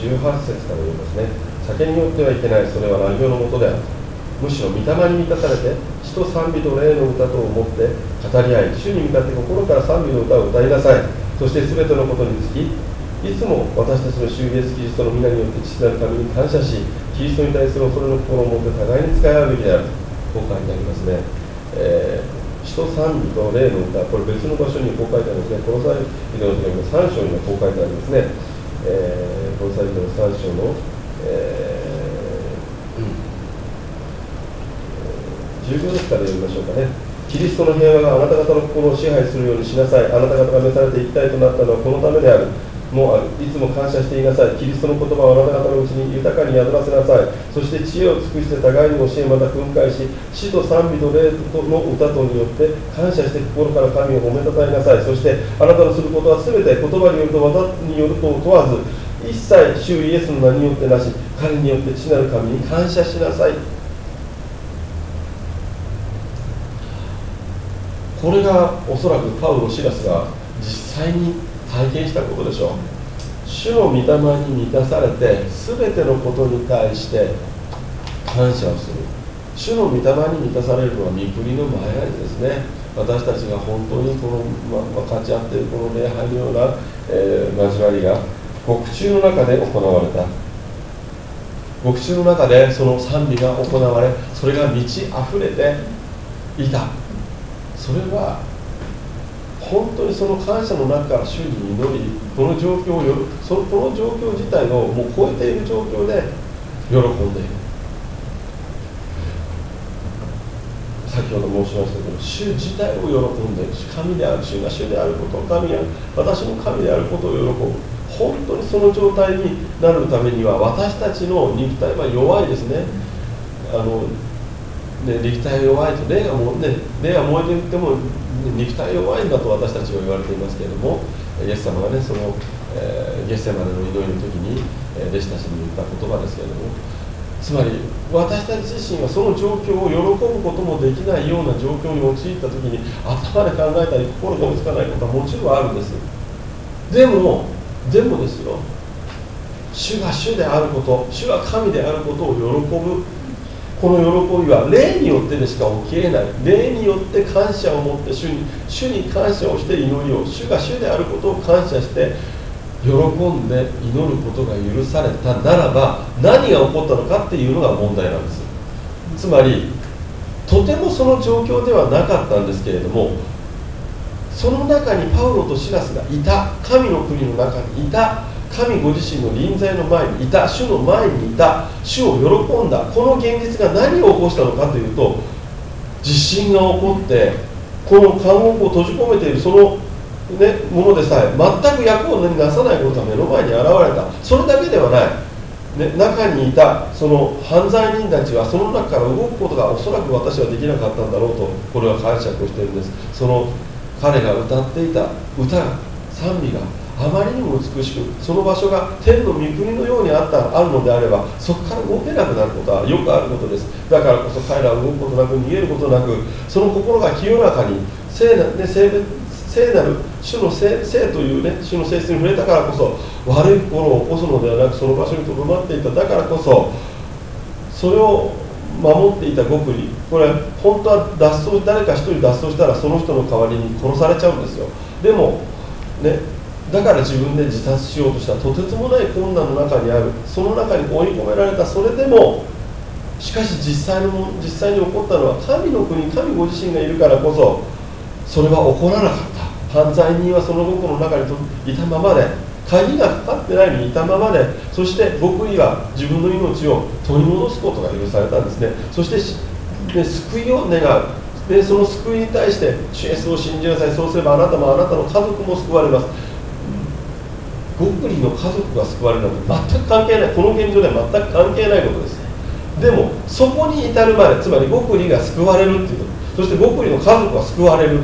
18節から言いますね酒によってはいけないそれは乱行のもとであるむしろ御霊に満たされて死と賛美と霊の歌と思って語り合い主に向かって心から賛美の歌を歌いなさい。そして全てのことにつきいつも私たちの主イエスキリストの皆によって父なる神に感謝しキリストに対する恐れの心を持って互いに使い合うべきであるこう書いてありますね、えー、死と賛美と霊の歌これ別の場所にこう書いてあるんですね。この際人の手紙の3章にはこう書いてありますね、えー、この際人の3章の、えー、15節から読みましょうかね。キリストの平和があなた方の心を支配するようにしなさい。あなた方が召されて一体となったのはこのためである。もある。いつも感謝していなさい。キリストの言葉をあなた方のうちに豊かに宿らせなさい。そして知恵を尽くして互いに教えまた分解し死と賛美と霊との歌とによって感謝して心から神を褒めたたえなさい。そしてあなたのすることは全て言葉によると技によると問わず一切主イエスの名によってなし彼によって父なる神に感謝しなさい。これがおそらくパウロ・シラスが実際に体験したことでしょう。主の御霊に満たされて全てのことに対して感謝をする。主の御霊に満たされるのは御国の前ありですね。私たちが本当にこの、ま分かち合っているこの礼拝のような、えー、交わりが獄中の中で行われた。獄中の中でその賛美が行われそれが満ち溢れていた。それは本当にその感謝の中から主に祈りこの状況をよそのこの状況自体をもう超えている状況で喜んでいる。先ほど申しましたけど主自体を喜んでいる。し神である主が主であること神や私の神であることを喜ぶ。本当にその状態になるためには私たちの肉体は弱いですね。あのね肉体弱いと霊がもね霊が燃えていっても肉体弱いんだと私たちは言われていますけれどもイエス様がねその、えー、ゲッセマネの祈りの時に、え、弟子たちに言った言葉ですけれどもつまり私たち自身はその状況を喜ぶこともできないような状況に陥った時に頭で考えたり心が追いつかないことはもちろんあるんです。でもでもですよ。主が主であること主が神であることを喜ぶこの喜びは霊によってでしか起きえない。霊によって感謝を持って主に主に感謝をして祈りを主が主であることを感謝して喜んで祈ることが許されたならば何が起こったのかっていうのが問題なんです。つまりとてもその状況ではなかったんですけれどもその中にパウロとシラスがいた。神の国の中にいた。神ご自身の臨在の前にいた主の前にいた主を喜んだこの現実が何を起こしたのかというと地震が起こってこの監獄を閉じ込めているその、ね、ものでさえ全く役をなさないことが目の前に現れた。それだけではない。ね、中にいたその犯罪人たちはその中から動くことがおそらく私はできなかったんだろうとこれは解釈をしているんです。その彼が歌っていた歌賛美があまりにも美しくその場所が天の御国のようにあったあるのであればそこから動けなくなることはよくあることです。だからこそ彼らは動くことなく逃げることなくその心が清らかに聖な,、ね、聖聖なる主の聖聖というね主の性質に触れたからこそ悪い心を起こすのではなくその場所にとどまっていた。だからこそそれを守っていた極利これ本当は脱走誰か一人脱走したらその人の代わりに殺されちゃうんですよ。でもねだから自分で自殺しようとしたとてつもない困難の中にある。その中に追い込められた。それでもしかし実際の実際に起こったのは神の国神ご自身がいるからこそそれは起こらなかった。犯罪人はその獄の中にいたままで鍵がかかってないのにいたままでそして僕には自分の命を取り戻すことが許されたんですね。そしてね、救いを願う。でその救いに対して主イエスを信じなさい。そうすればあなたもあなたの家族も救われます。極利の家族が救われるなんて全く関係ないこの現状では全く関係ないことです。でもそこに至るまでつまり極利が救われるっていうこと。そして極利の家族は救われる。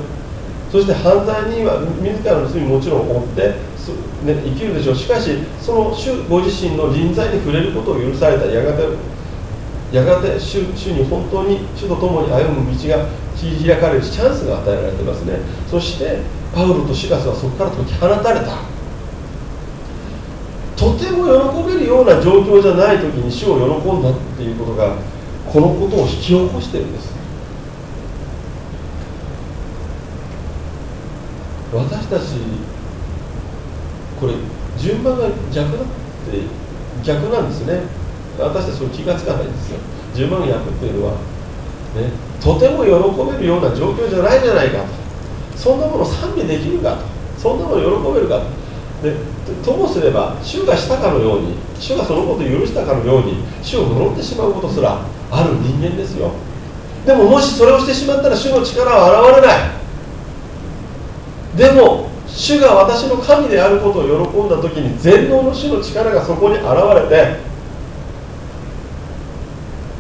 そして犯罪人は自らの罪もちろん負って、ね、生きるでしょう。しかしその主ご自身の臨在に触れることを許されたやがてやがて主主に本当に主と共に歩む道が切り開かれるチャンスが与えられてますね。そしてパウロとシラスはそこから解き放たれた。とても喜べるような状況じゃない時に主を喜んだっていうことがこのことを引き起こしてるんです。私たちこれ順番が逆だって逆なんですね。私たちそれ気がつかないんですよ。順番が逆っていうのは、ね、とても喜べるような状況じゃないじゃないかと。そんなもの賛美できるかと。そんなもの喜べるかと。でともすれば主がしたかのように主がそのことを許したかのように主を呪ってしまうことすらある人間ですよ。でももしそれをしてしまったら主の力は現れない。でも主が私の神であることを喜んだ時に全能の主の力がそこに現れて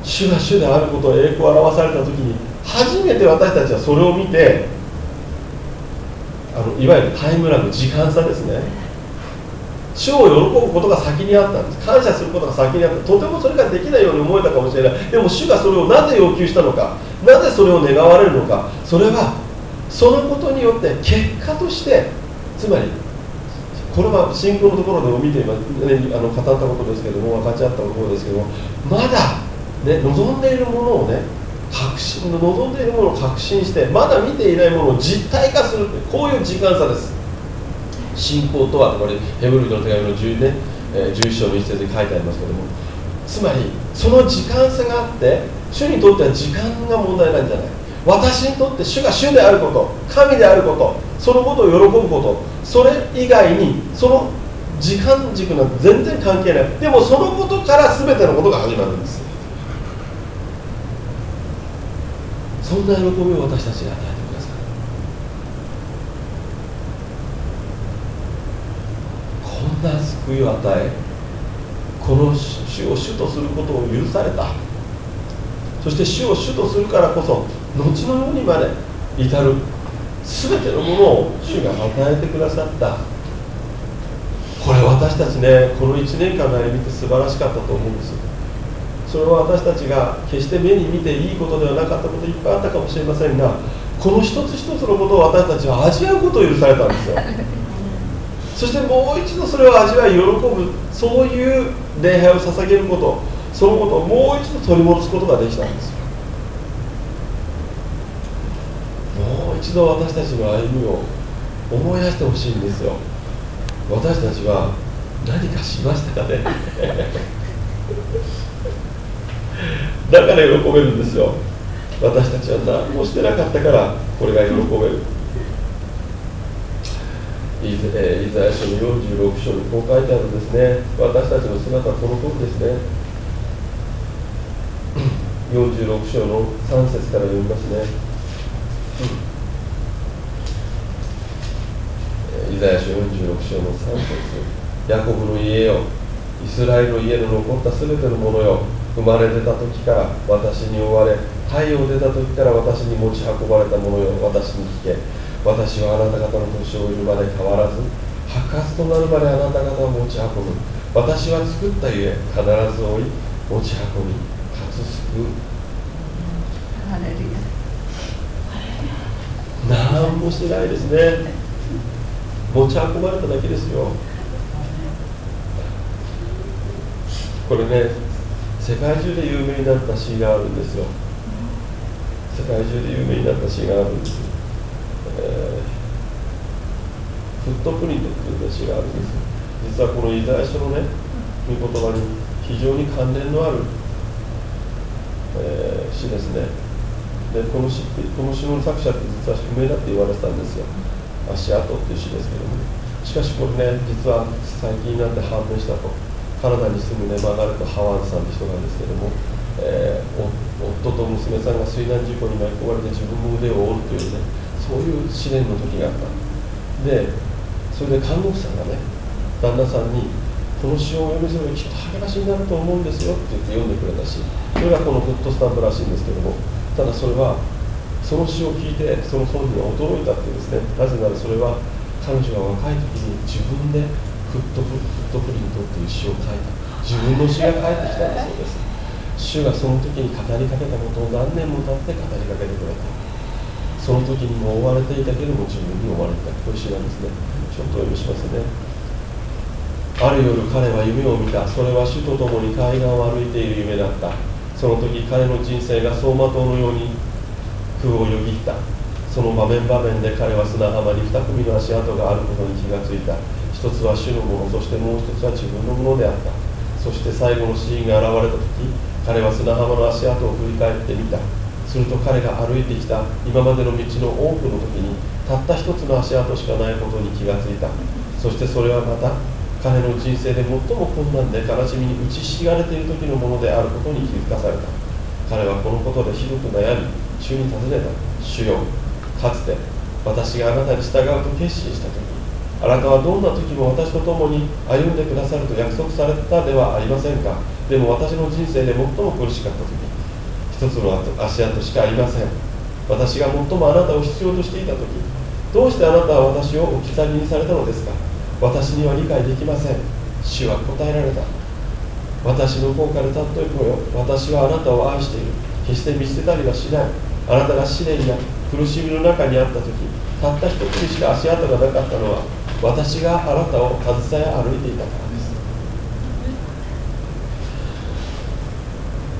主が主であることを栄光を表された時に初めて私たちはそれを見てあのいわゆるタイムラグ時間差ですね。主を喜ぶことが先にあったんです。感謝することが先にあった。とてもそれができないように思えたかもしれない。でも主がそれをなぜ要求したのか。なぜそれを願われるのか。それはそのことによって結果としてつまりこれは信仰のところでも見ています、ね、あの語ったことですけども分かち合ったことですけどもまだ、ね、望んでいるものをね確信望んでいるものを確信してまだ見ていないものを実体化するこういう時間差です。信仰とはこれヘブルの手紙の10、ね、11章の一節で書いてありますけどもつまりその時間差があって主にとっては時間が問題なんじゃない。私にとって主が主であること神であることそのことを喜ぶことそれ以外にその時間軸なんて全然関係ない。でもそのことから全てのことが始まるんです。そんな喜びを私たちに与えてくださいこんな救いを与えこの主を主とすることを許された。そして主を主とするからこそ後の世にまで至る全てのものを主が与えてくださった。これ私たちねこの1年間の歩みって素晴らしかったと思うんです。それは私たちが決して目に見ていいことではなかったこといっぱいあったかもしれませんがこの一つ一つのことを私たちは味わうことを許されたんですよ。そしてもう一度それを味わい喜ぶそういう礼拝を捧げることそのことをもう一度取り戻すことができたんですよ。もう一度私たちの歩みを思い出してほしいんですよ。私たちは何かしましたかね。だから喜べるんですよ。私たちは何もしてなかったからこれが喜べる。イザヤ書の46章にこう書いてあるんですね。私たちの姿はこの通りですね。46章の3節から読みますね、イザヤ書46章の3節。ヤコブの家よ。イスラエルの家の残ったすべてのものよ。生まれ出た時から私に追われ太陽出た時から私に持ち運ばれたものよ私に聞け。私はあなた方の年をいるまで変わらず白髪となるまであなた方を持ち運ぶ。私は作ったゆえ必ず追い持ち運びかつ救う。何もしてないですね。持ち運ばれただけですよ。これね世界中で有名になった詩があるんですよ。世界中で有名になった詩があるんです、えー、フットプリントっていう詩があるんですよ。実はこのイザヤ書のね御言葉に非常に関連のある、えー、詩ですね。でこの詩この詩の作者って実は不明だって言われてたんですよ。足跡っていう詩ですけども。しかしこれね実は最近になって判明したと。カナダに住むねマガレット・ハワーズさんって人なんですけども、えー、夫と娘さんが水難事故に巻き込まれて自分の腕を折るというねそういう試練の時があった。でそれで看護婦さんがね旦那さんにこの詩をお読みするのにきっと励ましになると思うんですよって言って読んでくれたしそれがこのフットスタンプらしいんですけどもただそれはその詩を聞いてその本人は驚いたっていうですねなぜならそれは彼女が若い時に自分でフットフットプリントっていう詩を書いた自分の詩が返ってきたんだそうです。主がその時に語りかけたことを何年も経って語りかけてくれた。その時にも追われていたけども自分に追われたこういう詩なんですね。ちょっとお読みしますねある夜彼は夢を見たそれは主と共に海岸を歩いている夢だった。その時彼の人生が走馬灯のように空をよぎった。その場面場面で彼は砂浜に2組の足跡があることに気がついた。一つは主のものそしてもう一つは自分のものであった。そして最後のシーンが現れた時彼は砂浜の足跡を振り返ってみた。すると彼が歩いてきた今までの道の多くの時にたった一つの足跡しかないことに気がついた。そしてそれはまた彼の人生で最も困難で悲しみに打ちひしがれている時のものであることに気づかされた。彼はこのことでひどく悩み主に尋ねた。主よかつて私があなたに従うと決心した時あなたはどんな時も私と共に歩んでくださると約束されたではありませんか？でも私の人生で最も苦しかった時。一つの足跡しかありません。私が最もあなたを必要としていた時。どうしてあなたは私を置き去りにされたのですか？私には理解できません。主は答えられた。私の方から尊い子よ私はあなたを愛している。決して見捨てたりはしない。あなたが試練や苦しみの中にあった時たった一つにしか足跡がなかったのは私があなたを携え歩いていたからです。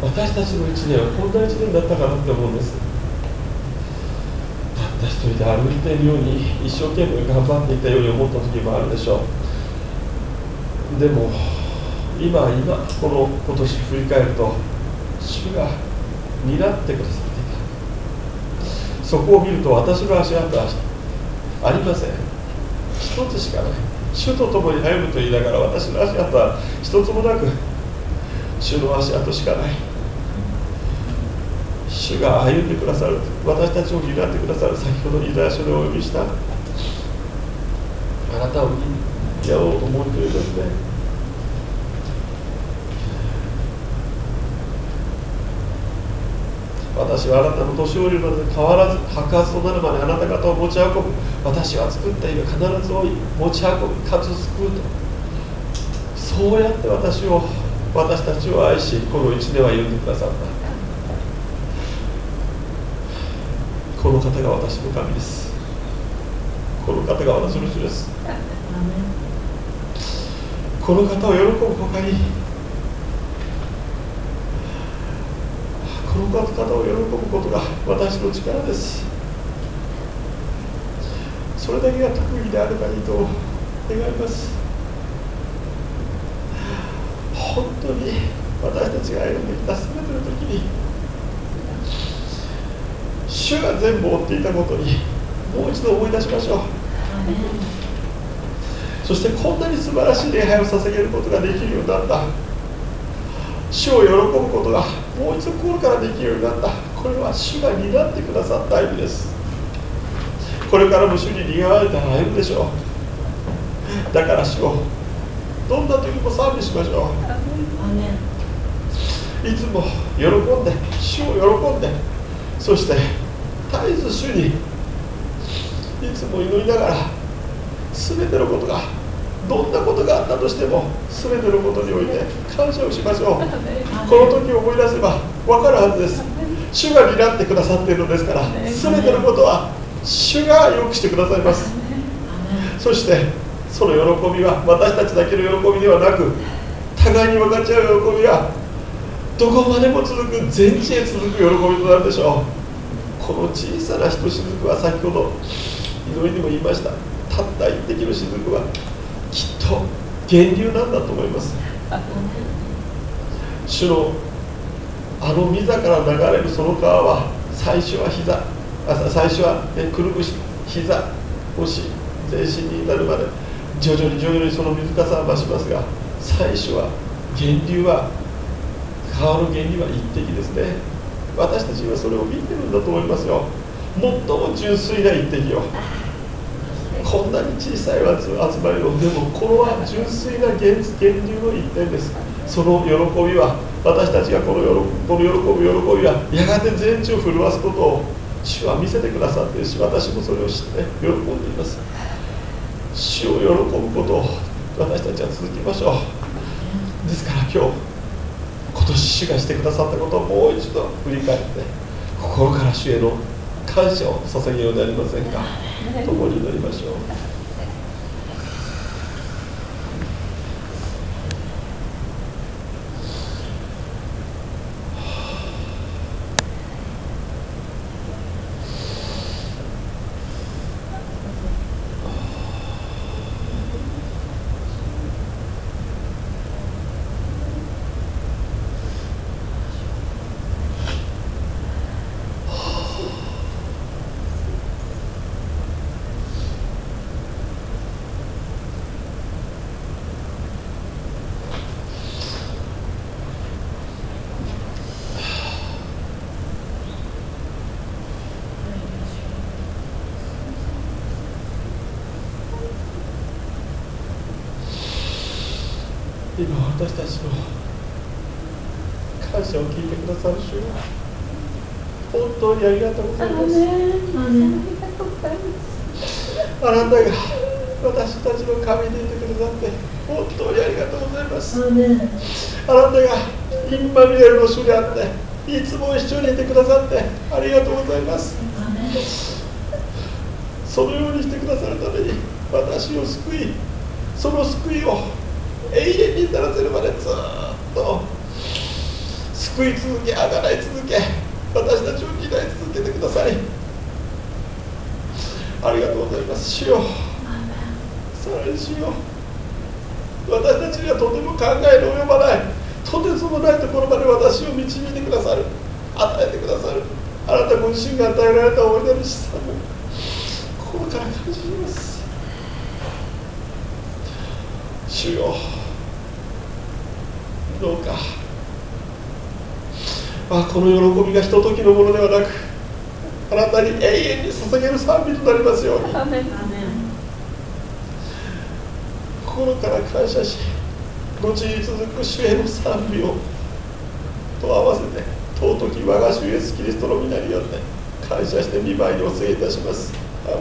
私たちの一年はこんな一年だったかなって思うんです。た一人で歩いているように一生懸命頑張っていたように思った時もあるでしょう。でも今今この今年振り返ると主が担ってくださっていた。そこを見ると私の足跡はありません。一つしかない。主と共に歩むと言いながら私の足跡は一つもなく主の足跡しかない。主が歩んでくださる私たちを担ってくださる先ほどイザヤ書でお呼びした。あなたをやろうと思っているですね私はあなたの年寄りまで変わらず白髪となるまであなた方を持ち運ぶ。私は作っている必ずを持ち運ぶ数救うと。そうやって私を私たちを愛しこの一年は歩んでくださった。この方が私の神です。この方が私の主です。この方を喜ぶ他にこの方を喜ぶことが私の力です。それだけが特技であればいいと願います。本当に私たちが歩んできた全ての時に主が全部追っていたことにもう一度思い出しましょう。そしてこんなに素晴らしい礼拝を捧げることができるようになった。主を喜ぶことがもう一度心からできるようになった。これは主が担ってくださった意味です。これからも主に担われたら歩むでしょう。だから主をどんな時も賛美しましょう。いつも喜んで主を喜んでそして絶えず主にいつも祈りながら全てのことがどんなことがあったとしても全てのことにおいて感謝をしましょう。この時を思い出せば分かるはずです。主が担ってくださっているのですから全てのことは主が良くしてくださいます。そしてその喜びは私たちだけの喜びではなく互いに分かち合う喜びはどこまでも続く全地へ続く喜びとなるでしょう。この小さなひとしずくは先ほど祈りにも言いました。たった一滴のしずくはきっと源流なんだと思います。主のあの溝から流れるその川は最初は膝。最初は、ね、くるぶし膝腰全身に至るまで徐々に徐々にその水かさは増しますが最初は源流は川の源流は一滴ですね。私たちはそれを見てるんだと思いますよ。最も純粋な一滴をこんなに小さい集まりをでもこれは純粋な源源流の一点です。その喜びは私たちがこのこの喜ぶ喜びはやがて全地を震わすことを主は見せてくださっているし私もそれを知って喜んでいます。主を喜ぶことを私たちは続けましょう。ですから今日今年主がしてくださったことをもう一度振り返って心から主への感謝を捧げようではありませんか。共に祈りましょう今私たちの感謝を聞いてくださる主よ本当にありがとうございます。あなたが私たちの神でいてくださって本当にありがとうございます。あなたがインマニエルの主であっていつも一緒にいてくださってありがとうございます。そのようにしてくださるために私を救いその救いを永遠に至らせるまでずっと救い続けあがらい続け私たちを嫌い続けてください。ありがとうございます。主よ。さらに主よ。私たちにはとても考えの及ばないとてつもないところまで私を導いてくださる。与えてくださる。あなたご自身が与えられた大いなる資産を心から感じます。主よ。どうか。あこの喜びがひとときのものではなくあなたに永遠に捧げる賛美となりますように。心から感謝し後に続く主への賛美をと合わせて尊き我が主イエスキリストの皆によって感謝して見舞いにお告げいたします。ア